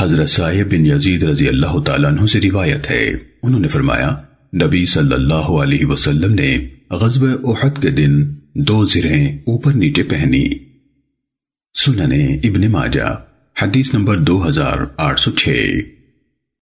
حضرت صاحب بن یزید رضی اللہ تعالیٰ عنہ سے روایت ہے۔ انہوں نے فرمایا، نبی صلی اللہ علیہ وسلم نے غزب احد کے دن دو زرہیں اوپر نیچے پہنی۔ سننے ابن ماجہ، حدیث نمبر دو ہزار آٹھ سو چھ۔